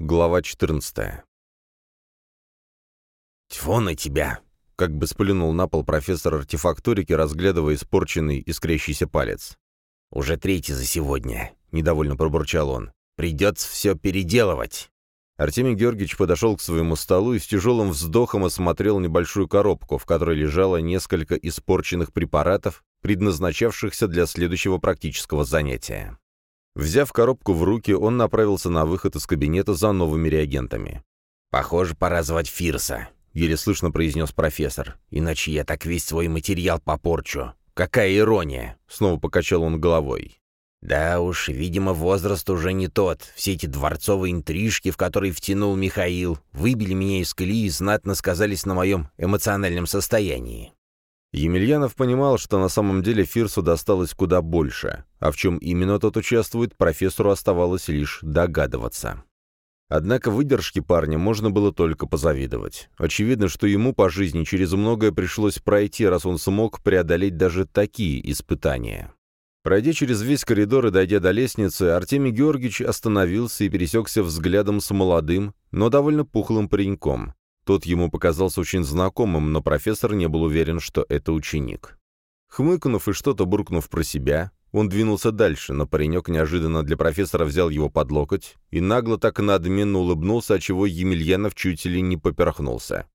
Глава 14. «Тьфу на тебя!» — как бы сплюнул на пол профессор артефакторики, разглядывая испорченный искрящийся палец. «Уже третий за сегодня», — недовольно пробурчал он. «Придется все переделывать». Артемий Георгиевич подошел к своему столу и с тяжелым вздохом осмотрел небольшую коробку, в которой лежало несколько испорченных препаратов, предназначавшихся для следующего практического занятия. Взяв коробку в руки, он направился на выход из кабинета за новыми реагентами. «Похоже, пора звать Фирса», — еле слышно произнес профессор. «Иначе я так весь свой материал попорчу. Какая ирония!» — снова покачал он головой. «Да уж, видимо, возраст уже не тот. Все эти дворцовые интрижки, в которые втянул Михаил, выбили меня из колеи и знатно сказались на моем эмоциональном состоянии. Емельянов понимал, что на самом деле Фирсу досталось куда больше, а в чем именно тот участвует, профессору оставалось лишь догадываться. Однако выдержке парня можно было только позавидовать. Очевидно, что ему по жизни через многое пришлось пройти, раз он смог преодолеть даже такие испытания. Пройдя через весь коридор и дойдя до лестницы, Артемий Георгиевич остановился и пересекся взглядом с молодым, но довольно пухлым пареньком. Тот ему показался очень знакомым, но профессор не был уверен, что это ученик. Хмыкнув и что-то буркнув про себя, он двинулся дальше, но паренек неожиданно для профессора взял его под локоть и нагло так надменно улыбнулся, отчего Емельянов чуть ли не поперхнулся.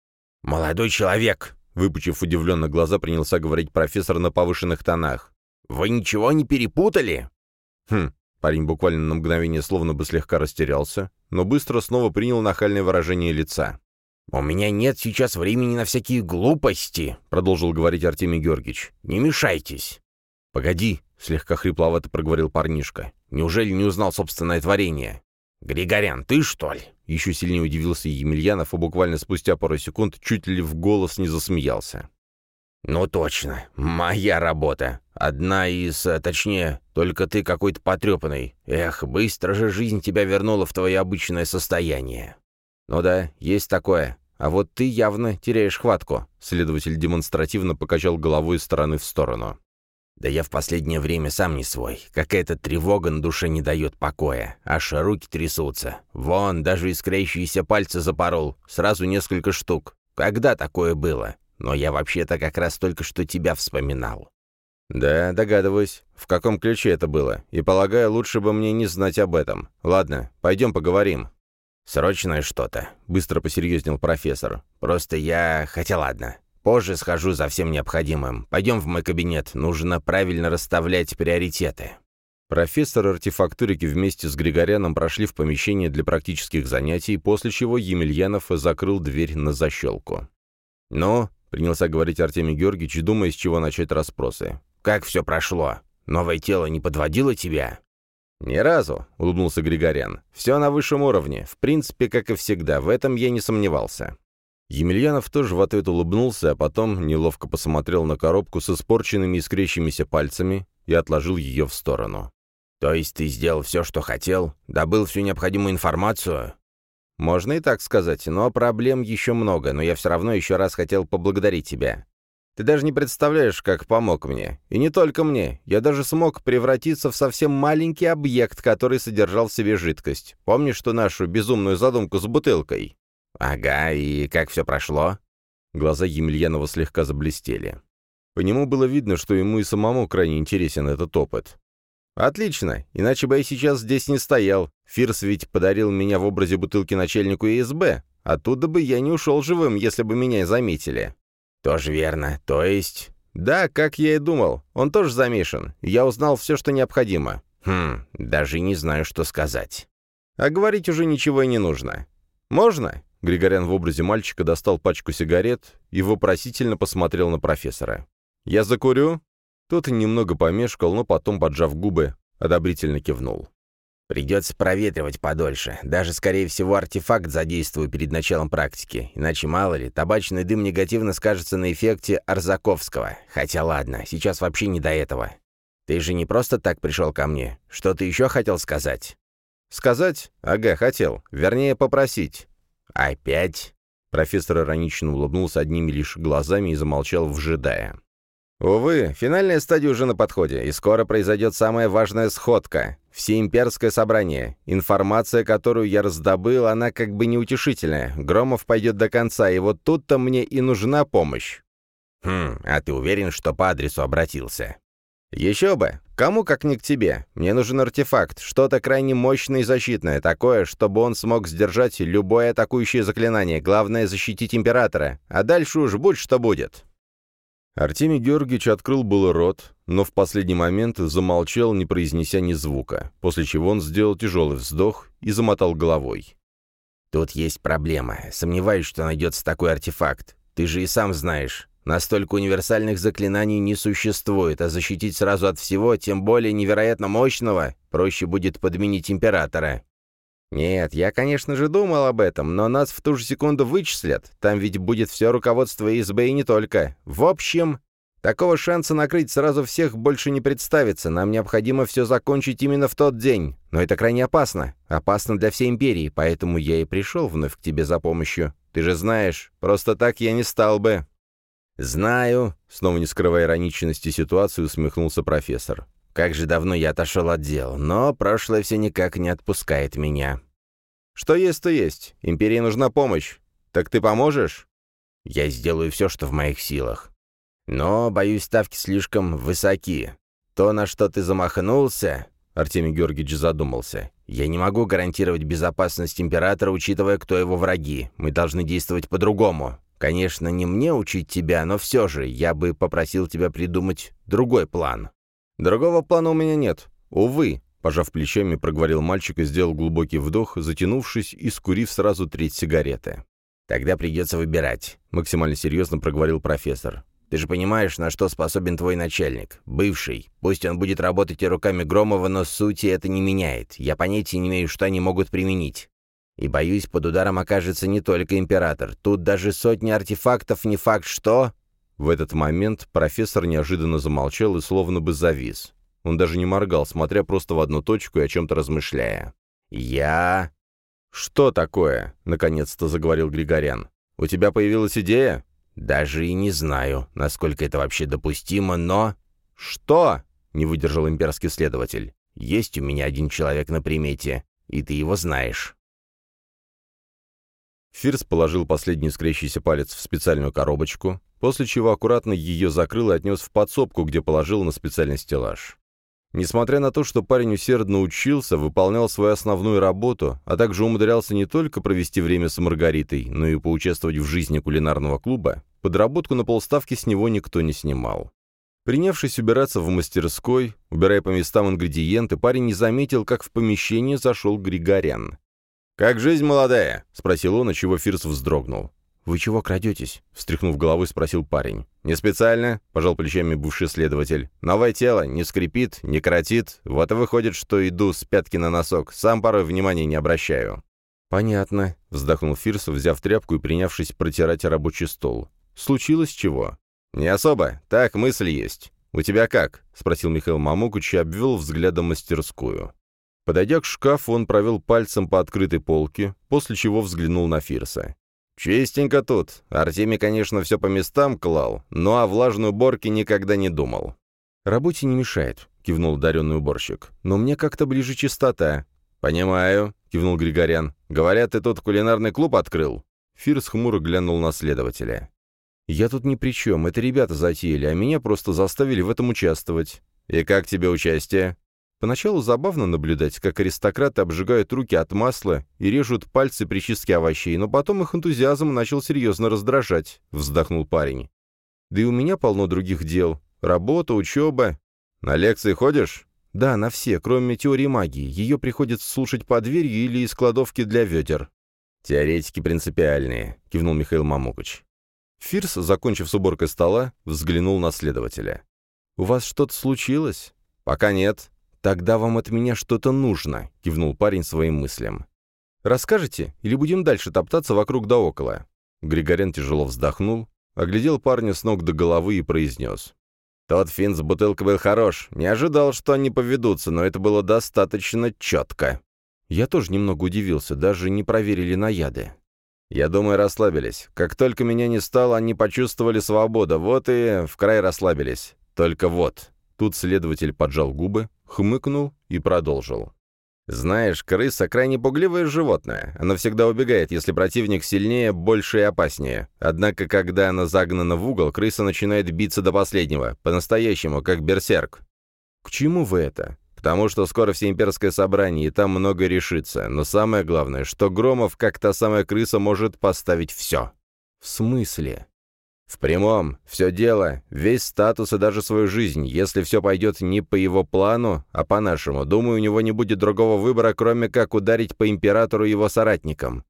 «Молодой человек!» — выпучив удивленно глаза, принялся говорить профессор на повышенных тонах. «Вы ничего не перепутали?» «Хм». Парень буквально на мгновение словно бы слегка растерялся, но быстро снова принял нахальное выражение лица. «У меня нет сейчас времени на всякие глупости», — продолжил говорить Артемий Георгиевич. «Не мешайтесь». «Погоди», — слегка хрипловато проговорил парнишка. «Неужели не узнал собственное творение?» «Григорян, ты что ли?» Еще сильнее удивился Емельянов, и буквально спустя пару секунд чуть ли в голос не засмеялся. «Ну точно, моя работа. Одна из, э, точнее, только ты какой-то потрепанный. Эх, быстро же жизнь тебя вернула в твое обычное состояние». «Ну да, есть такое. А вот ты явно теряешь хватку», — следователь демонстративно покачал головой из стороны в сторону. «Да я в последнее время сам не свой. Какая-то тревога на душе не дает покоя. Аж руки трясутся. Вон, даже искрящиеся пальцы запорол. Сразу несколько штук. Когда такое было? Но я вообще-то как раз только что тебя вспоминал». «Да, догадываюсь. В каком ключе это было? И, полагаю, лучше бы мне не знать об этом. Ладно, пойдем поговорим». «Срочное что-то», — быстро посерьезнел профессор. «Просто я... Хотя ладно. Позже схожу за всем необходимым. Пойдем в мой кабинет. Нужно правильно расставлять приоритеты». Профессор артефактурики вместе с Григоряном прошли в помещение для практических занятий, после чего Емельянов закрыл дверь на защелку. «Ну?» — принялся говорить Артемий Георгиевич, думая, с чего начать расспросы. «Как все прошло? Новое тело не подводило тебя?» «Ни разу», — улыбнулся Григорян. «Все на высшем уровне. В принципе, как и всегда. В этом я не сомневался». Емельянов тоже в ответ улыбнулся, а потом неловко посмотрел на коробку с испорченными и искрящимися пальцами и отложил ее в сторону. «То есть ты сделал все, что хотел? Добыл всю необходимую информацию?» «Можно и так сказать, но проблем еще много, но я все равно еще раз хотел поблагодарить тебя. Ты даже не представляешь, как помог мне. И не только мне. Я даже смог превратиться в совсем маленький объект, который содержал в себе жидкость. Помнишь ту нашу безумную задумку с бутылкой?» «Ага, и как все прошло?» Глаза Емельянова слегка заблестели. По нему было видно, что ему и самому крайне интересен этот опыт. «Отлично, иначе бы я сейчас здесь не стоял. Фирс ведь подарил меня в образе бутылки начальнику ИСБ. Оттуда бы я не ушел живым, если бы меня заметили». «Тоже верно. То есть...» «Да, как я и думал. Он тоже замешан. Я узнал все, что необходимо». «Хм, даже не знаю, что сказать». «А говорить уже ничего и не нужно». «Можно?» Григорян в образе мальчика достал пачку сигарет и вопросительно посмотрел на профессора. «Я закурю?» Тот немного помешкал, но потом, поджав губы, одобрительно кивнул. Придется проветривать подольше. Даже, скорее всего, артефакт задействую перед началом практики. Иначе, мало ли, табачный дым негативно скажется на эффекте Арзаковского. Хотя ладно, сейчас вообще не до этого. Ты же не просто так пришел ко мне. Что ты еще хотел сказать? Сказать? Ага, хотел. Вернее, попросить. Опять? Профессор иронично улыбнулся одними лишь глазами и замолчал, вжидая. Увы, финальная стадия уже на подходе, и скоро произойдет самая важная сходка. Всеимперское собрание. Информация, которую я раздобыл, она как бы неутешительная. Громов пойдет до конца, и вот тут-то мне и нужна помощь. Хм, а ты уверен, что по адресу обратился? Еще бы. Кому как не к тебе. Мне нужен артефакт, что-то крайне мощное и защитное, такое, чтобы он смог сдержать любое атакующее заклинание. Главное — защитить Императора. А дальше уж будь что будет. Артемий Георгиевич открыл был рот, но в последний момент замолчал, не произнеся ни звука, после чего он сделал тяжелый вздох и замотал головой. «Тут есть проблема. Сомневаюсь, что найдется такой артефакт. Ты же и сам знаешь. Настолько универсальных заклинаний не существует, а защитить сразу от всего, тем более невероятно мощного, проще будет подменить Императора. «Нет, я, конечно же, думал об этом, но нас в ту же секунду вычислят. Там ведь будет все руководство ИСБ и не только. В общем, такого шанса накрыть сразу всех больше не представится. Нам необходимо все закончить именно в тот день. Но это крайне опасно. Опасно для всей Империи, поэтому я и пришел вновь к тебе за помощью. Ты же знаешь, просто так я не стал бы». «Знаю», — снова не скрывая ироничности ситуации, усмехнулся профессор. Как же давно я отошел от дел, но прошлое все никак не отпускает меня. Что есть, то есть. Империи нужна помощь. Так ты поможешь? Я сделаю все, что в моих силах. Но, боюсь, ставки слишком высоки. То, на что ты замахнулся, Артемий Георгиевич задумался. «Я не могу гарантировать безопасность императора, учитывая, кто его враги. Мы должны действовать по-другому. Конечно, не мне учить тебя, но все же я бы попросил тебя придумать другой план». «Другого плана у меня нет. Увы», — пожав плечами, проговорил мальчик и сделал глубокий вдох, затянувшись и скурив сразу треть сигареты. «Тогда придется выбирать», — максимально серьезно проговорил профессор. «Ты же понимаешь, на что способен твой начальник, бывший. Пусть он будет работать и руками Громова, но сути это не меняет. Я понятия не имею, что они могут применить. И, боюсь, под ударом окажется не только император. Тут даже сотни артефактов не факт, что...» В этот момент профессор неожиданно замолчал и словно бы завис. Он даже не моргал, смотря просто в одну точку и о чем-то размышляя. «Я...» «Что такое?» — наконец-то заговорил Григорян. «У тебя появилась идея?» «Даже и не знаю, насколько это вообще допустимо, но...» «Что?» — не выдержал имперский следователь. «Есть у меня один человек на примете, и ты его знаешь». Фирс положил последний скрещийся палец в специальную коробочку, после чего аккуратно ее закрыл и отнес в подсобку, где положил на специальный стеллаж. Несмотря на то, что парень усердно учился, выполнял свою основную работу, а также умудрялся не только провести время с Маргаритой, но и поучаствовать в жизни кулинарного клуба, подработку на полставки с него никто не снимал. Принявшись убираться в мастерской, убирая по местам ингредиенты, парень не заметил, как в помещение зашел Григорян. «Как жизнь молодая?» — спросил он, отчего Фирс вздрогнул. «Вы чего крадетесь?» — встряхнув головой, спросил парень. «Не специально», — пожал плечами бывший следователь. «Новое тело, не скрипит, не коротит. Вот и выходит, что иду с пятки на носок. Сам порой внимания не обращаю». «Понятно», — вздохнул Фирс, взяв тряпку и принявшись протирать рабочий стол. «Случилось чего?» «Не особо. Так, мысль есть. У тебя как?» — спросил Михаил Мамукыч и обвел взглядом мастерскую. Подойдя к шкафу, он провел пальцем по открытой полке, после чего взглянул на Фирса. «Чистенько тут. Артемий, конечно, все по местам клал, но о влажной уборке никогда не думал». «Работе не мешает», — кивнул даренный уборщик. «Но мне как-то ближе чистота». «Понимаю», — кивнул Григорян. «Говорят, ты тут кулинарный клуб открыл?» Фирс хмуро глянул на следователя. «Я тут ни при чем. Это ребята затеяли, а меня просто заставили в этом участвовать». «И как тебе участие?» Поначалу забавно наблюдать, как аристократы обжигают руки от масла и режут пальцы при чистке овощей, но потом их энтузиазм начал серьезно раздражать, — вздохнул парень. Да и у меня полно других дел. Работа, учеба. На лекции ходишь? Да, на все, кроме теории магии. Ее приходится слушать под дверью или из кладовки для ведер. Теоретики принципиальные, — кивнул Михаил Мамукыч. Фирс, закончив с уборкой стола, взглянул на следователя. «У вас что-то случилось?» «Пока нет. «Тогда вам от меня что-то нужно», — кивнул парень своим мыслям. «Расскажете, или будем дальше топтаться вокруг да около?» Григорян тяжело вздохнул, оглядел парня с ног до головы и произнес. «Тот фин с бутылкой был хорош. Не ожидал, что они поведутся, но это было достаточно четко». Я тоже немного удивился, даже не проверили на яды. Я думаю, расслабились. Как только меня не стало, они почувствовали свободу, вот и в край расслабились. Только вот. Тут следователь поджал губы, хмыкнул и продолжил. Знаешь, крыса — крайне пугливое животное. Она всегда убегает, если противник сильнее, больше и опаснее. Однако, когда она загнана в угол, крыса начинает биться до последнего, по-настоящему, как берсерк. К чему вы это? Потому что скоро всеимперское собрание, и там много решится. Но самое главное, что Громов, как та самая крыса, может поставить все. В смысле? В прямом. Все дело, весь статус и даже свою жизнь. Если все пойдет не по его плану, а по нашему, думаю, у него не будет другого выбора, кроме как ударить по императору и его соратникам.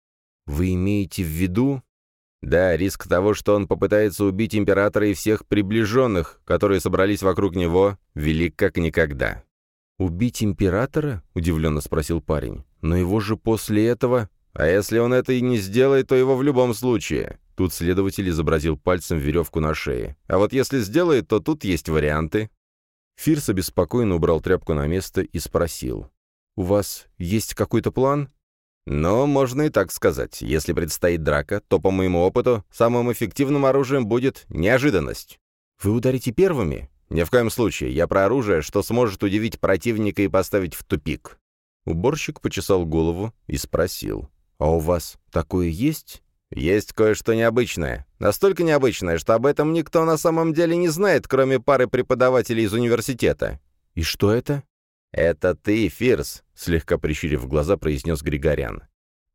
Вы имеете в виду? Да, риск того, что он попытается убить императора и всех приближенных, которые собрались вокруг него, велик как никогда. «Убить императора?» — удивленно спросил парень. «Но его же после этого...» «А если он это и не сделает, то его в любом случае...» Тут следователь изобразил пальцем веревку на шее. «А вот если сделает, то тут есть варианты». Фирс обеспокоенно убрал тряпку на место и спросил. «У вас есть какой-то план?» «Но можно и так сказать. Если предстоит драка, то, по моему опыту, самым эффективным оружием будет неожиданность». «Вы ударите первыми?» «Ни в коем случае. Я про оружие, что сможет удивить противника и поставить в тупик». Уборщик почесал голову и спросил. «А у вас такое есть?» «Есть кое-что необычное. Настолько необычное, что об этом никто на самом деле не знает, кроме пары преподавателей из университета». «И что это?» «Это ты, Фирс», — слегка прищурив глаза, произнес Григорян.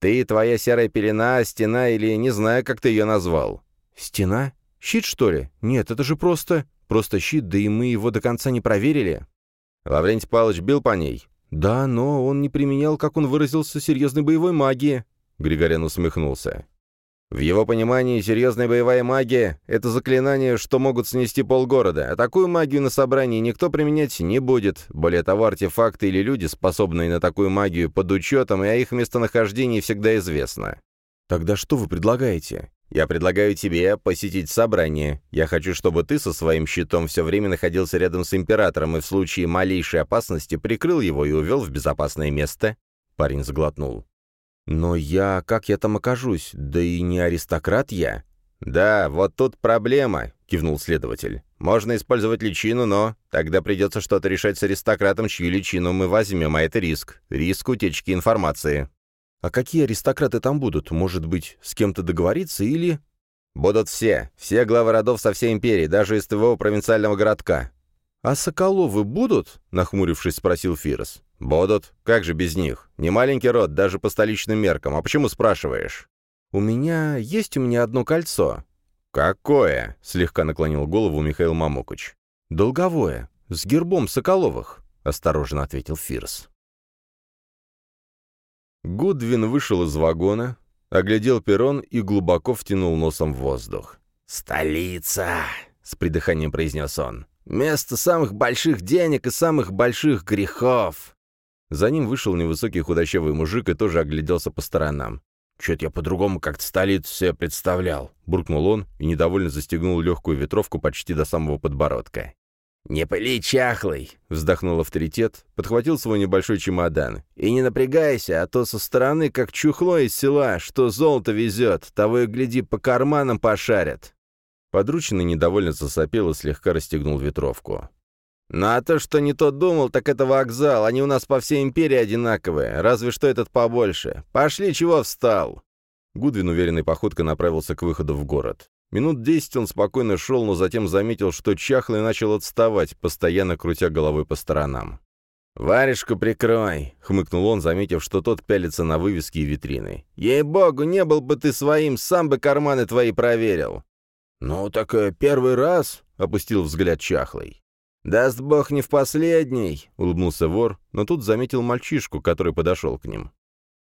«Ты, твоя серая пелена, стена или не знаю, как ты ее назвал». «Стена? Щит, что ли? Нет, это же просто...» Просто щит, да и мы его до конца не проверили». «Лаврентий Павлович бил по ней?» «Да, но он не применял, как он выразился, серьезной боевой магии». Григорян усмехнулся. В его понимании серьезная боевая магия — это заклинание, что могут снести полгорода, а такую магию на собрании никто применять не будет. Более того, артефакты или люди, способные на такую магию под учетом, и о их местонахождении всегда известно. «Тогда что вы предлагаете?» Я предлагаю тебе посетить собрание. Я хочу, чтобы ты со своим щитом все время находился рядом с императором и в случае малейшей опасности прикрыл его и увел в безопасное место». Парень сглотнул. «Но я... как я там окажусь? Да и не аристократ я». «Да, вот тут проблема», — кивнул следователь. «Можно использовать личину, но тогда придется что-то решать с аристократом, чью личину мы возьмем, а это риск. Риск утечки информации». А какие аристократы там будут? Может быть, с кем-то договориться или...» «Будут все. Все главы родов со всей империи, даже из твоего провинциального городка». «А Соколовы будут?» — нахмурившись, спросил Фирос. «Будут. Как же без них? Не маленький род, даже по столичным меркам. А почему спрашиваешь?» «У меня... есть у меня одно кольцо». «Какое?» — слегка наклонил голову Михаил Мамукыч. «Долговое. С гербом Соколовых», — осторожно ответил Фирс. Гудвин вышел из вагона, оглядел перрон и глубоко втянул носом в воздух. «Столица!» — с придыханием произнес он. «Место самых больших денег и самых больших грехов!» За ним вышел невысокий худощавый мужик и тоже огляделся по сторонам. «Чё-то я по-другому как-то столицу себе представлял», — буркнул он и недовольно застегнул легкую ветровку почти до самого подбородка. «Не пыли, чахлый!» — вздохнул авторитет, подхватил свой небольшой чемодан. «И не напрягайся, а то со стороны, как чухло из села, что золото везет, того и гляди, по карманам пошарят». Подручный недовольно засопел и слегка расстегнул ветровку. «Ну а то, что не тот думал, так это вокзал, они у нас по всей империи одинаковые, разве что этот побольше. Пошли, чего встал?» Гудвин уверенной походкой направился к выходу в город. Минут десять он спокойно шел, но затем заметил, что чахлый начал отставать, постоянно крутя головой по сторонам. «Варежку прикрой!» — хмыкнул он, заметив, что тот пялится на вывески и витрины. «Ей-богу, не был бы ты своим, сам бы карманы твои проверил!» «Ну, так э, первый раз!» — опустил взгляд чахлый. «Даст бог не в последний!» — улыбнулся вор, но тут заметил мальчишку, который подошел к ним.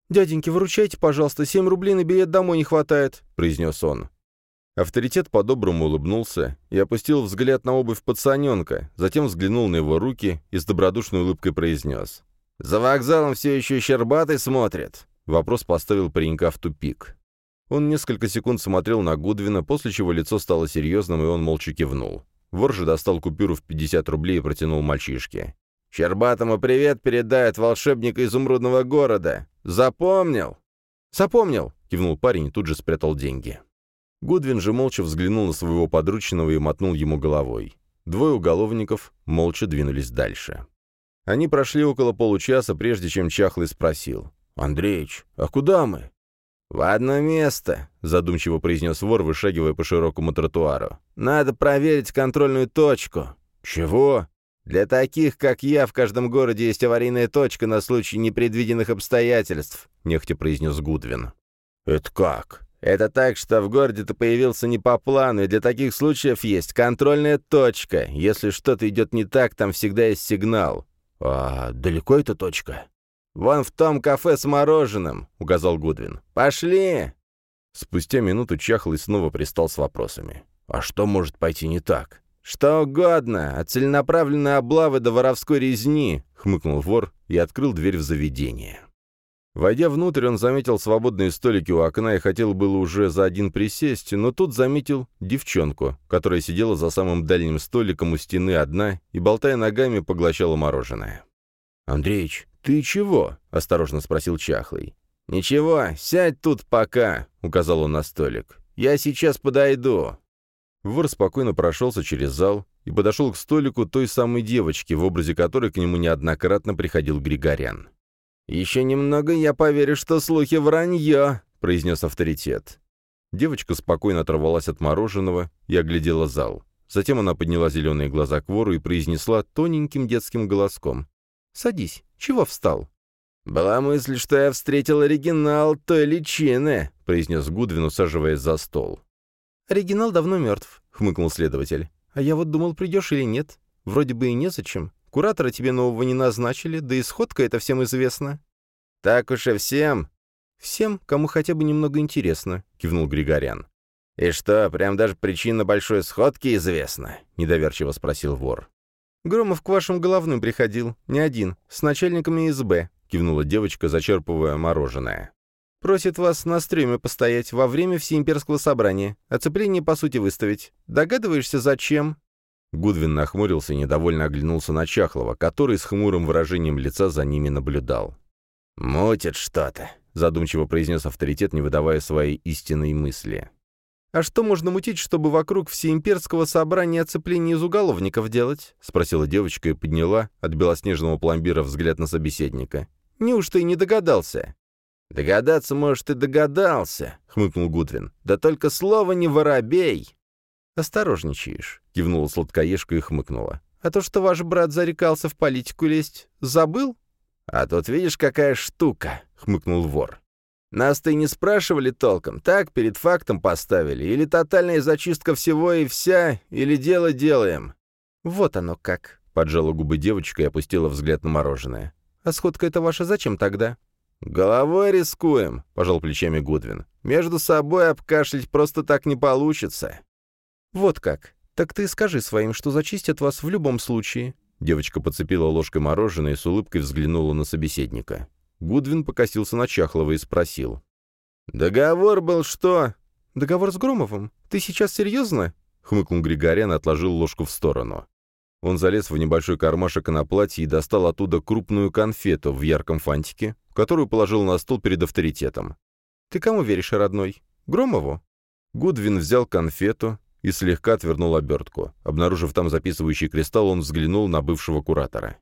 «Дяденьки, выручайте, пожалуйста, семь рублей на билет домой не хватает», — произнес он. Авторитет по-доброму улыбнулся и опустил взгляд на обувь пацаненка, затем взглянул на его руки и с добродушной улыбкой произнес. «За вокзалом все еще Щербатый смотрит?» Вопрос поставил паренька в тупик. Он несколько секунд смотрел на Гудвина, после чего лицо стало серьезным, и он молча кивнул. Вор же достал купюру в 50 рублей и протянул мальчишке. «Щербатому привет передает волшебник изумрудного города. Запомнил?» «Запомнил», — кивнул парень и тут же спрятал деньги. Гудвин же молча взглянул на своего подручного и мотнул ему головой. Двое уголовников молча двинулись дальше. Они прошли около получаса, прежде чем Чахлый спросил. «Андреич, а куда мы?» «В одно место», — задумчиво произнес вор, вышагивая по широкому тротуару. «Надо проверить контрольную точку». «Чего?» «Для таких, как я, в каждом городе есть аварийная точка на случай непредвиденных обстоятельств», — нехотя произнес Гудвин. «Это как?» «Это так, что в городе ты появился не по плану, и для таких случаев есть контрольная точка. Если что-то идет не так, там всегда есть сигнал». «А далеко эта точка?» «Вон в том кафе с мороженым», — указал Гудвин. «Пошли!» Спустя минуту Чахлый снова пристал с вопросами. «А что может пойти не так?» «Что угодно, от целенаправленной облавы до воровской резни», — хмыкнул вор и открыл дверь в заведение. Войдя внутрь, он заметил свободные столики у окна и хотел было уже за один присесть, но тут заметил девчонку, которая сидела за самым дальним столиком у стены одна и, болтая ногами, поглощала мороженое. «Андреич, ты чего?» — осторожно спросил Чахлый. «Ничего, сядь тут пока», — указал он на столик. «Я сейчас подойду». Вор спокойно прошелся через зал и подошел к столику той самой девочки, в образе которой к нему неоднократно приходил Григорян. «Еще немного я поверю, что слухи вранье», — произнес авторитет. Девочка спокойно оторвалась от мороженого и оглядела зал. Затем она подняла зеленые глаза к вору и произнесла тоненьким детским голоском. «Садись. Чего встал?» «Была мысль, что я встретил оригинал той личины», — произнес Гудвин, усаживаясь за стол. «Оригинал давно мертв», — хмыкнул следователь. «А я вот думал, придешь или нет. Вроде бы и незачем. Куратора тебе нового не назначили, да и сходка это всем известно». «Так уж и всем». «Всем, кому хотя бы немного интересно», — кивнул Григорян. «И что, прям даже причина большой сходки известна?» — недоверчиво спросил вор. «Громов к вашим головным приходил, не один, с начальниками СБ», — кивнула девочка, зачерпывая мороженое. Просит вас на стреме постоять во время всеимперского собрания, оцепление по сути выставить. Догадываешься, зачем?» Гудвин нахмурился и недовольно оглянулся на Чахлова, который с хмурым выражением лица за ними наблюдал. «Мутит что-то», — задумчиво произнес авторитет, не выдавая своей истинной мысли. «А что можно мутить, чтобы вокруг всеимперского собрания оцепление из уголовников делать?» — спросила девочка и подняла от белоснежного пломбира взгляд на собеседника. «Неужто и не догадался?» «Догадаться, может, и догадался», — хмыкнул Гудвин. «Да только слово не воробей». «Осторожничаешь», — кивнула сладкоежка и хмыкнула. «А то, что ваш брат зарекался в политику лезть, забыл?» «А тут видишь, какая штука», — хмыкнул вор. «Нас-то и не спрашивали толком, так перед фактом поставили, или тотальная зачистка всего и вся, или дело делаем». «Вот оно как», — поджала губы девочка и опустила взгляд на мороженое. «А сходка это ваша зачем тогда?» «Головой рискуем», — пожал плечами Гудвин. «Между собой обкашлять просто так не получится». «Вот как. Так ты скажи своим, что зачистят вас в любом случае». Девочка подцепила ложкой мороженое и с улыбкой взглянула на собеседника. Гудвин покосился на Чахлова и спросил. «Договор был что?» «Договор с Громовым? Ты сейчас серьезно?» — хмыкнул Григорян и отложил ложку в сторону. Он залез в небольшой кармашек на платье и достал оттуда крупную конфету в ярком фантике, которую положил на стол перед авторитетом. «Ты кому веришь, родной? Громову?» Гудвин взял конфету и слегка отвернул обертку. Обнаружив там записывающий кристалл, он взглянул на бывшего куратора.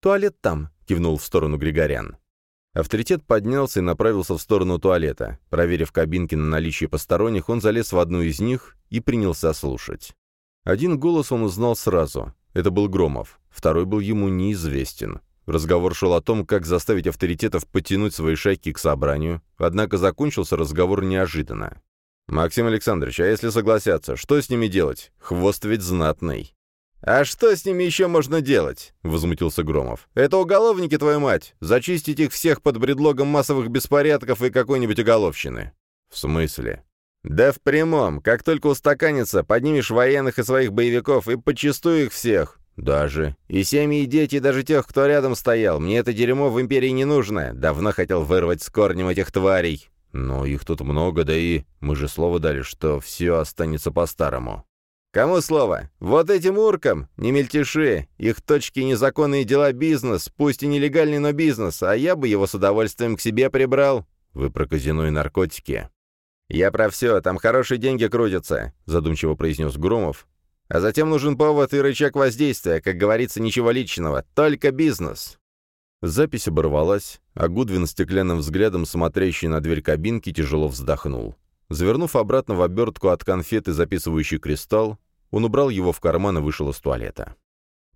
«Туалет там», — кивнул в сторону Григорян. Авторитет поднялся и направился в сторону туалета. Проверив кабинки на наличие посторонних, он залез в одну из них и принялся слушать. Один голос он узнал сразу. Это был Громов. Второй был ему неизвестен. Разговор шел о том, как заставить авторитетов подтянуть свои шайки к собранию, однако закончился разговор неожиданно. «Максим Александрович, а если согласятся, что с ними делать? Хвост ведь знатный». «А что с ними еще можно делать?» — возмутился Громов. «Это уголовники, твою мать! Зачистить их всех под предлогом массовых беспорядков и какой-нибудь уголовщины». «В смысле?» «Да в прямом. Как только устаканится, поднимешь военных и своих боевиков и почистую их всех. «Даже. И семьи, и дети, и даже тех, кто рядом стоял. Мне это дерьмо в Империи не нужно. Давно хотел вырвать с корнем этих тварей». «Но их тут много, да и мы же слово дали, что все останется по-старому». «Кому слово? Вот этим уркам! Не мельтеши! Их точки незаконные дела бизнес, пусть и нелегальный, но бизнес, а я бы его с удовольствием к себе прибрал». «Вы про казино и наркотики?» «Я про все, там хорошие деньги крутятся», — задумчиво произнес Громов. «А затем нужен повод и рычаг воздействия, как говорится, ничего личного, только бизнес». Запись оборвалась, а Гудвин стеклянным взглядом, смотрящий на дверь кабинки, тяжело вздохнул. Завернув обратно в обертку от конфеты записывающий кристалл, он убрал его в карман и вышел из туалета.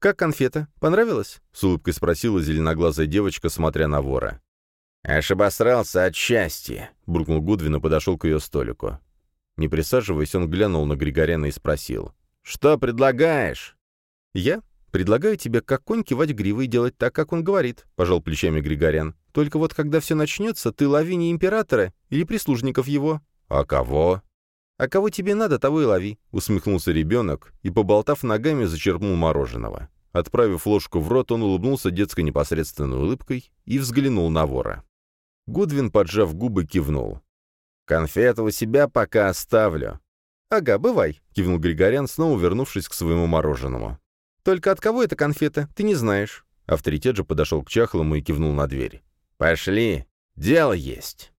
«Как конфета? Понравилось?» — с улыбкой спросила зеленоглазая девочка, смотря на вора. «Аж обосрался от счастья», — буркнул Гудвин и подошел к ее столику. Не присаживаясь, он глянул на Григоряна и спросил. «Что предлагаешь?» «Я? Предлагаю тебе как конь кивать гривой и делать так, как он говорит», — пожал плечами Григорян. «Только вот когда все начнется, ты лови не императора или прислужников его». «А кого?» «А кого тебе надо, того и лови», — усмехнулся ребенок и, поболтав ногами, зачерпнул мороженого. Отправив ложку в рот, он улыбнулся детской непосредственной улыбкой и взглянул на вора. Гудвин, поджав губы, кивнул. «Конфету у себя пока оставлю». «Ага, бывай», — кивнул Григорян, снова вернувшись к своему мороженому. «Только от кого эта конфета, ты не знаешь». Авторитет же подошел к Чахлому и кивнул на дверь. «Пошли, дело есть».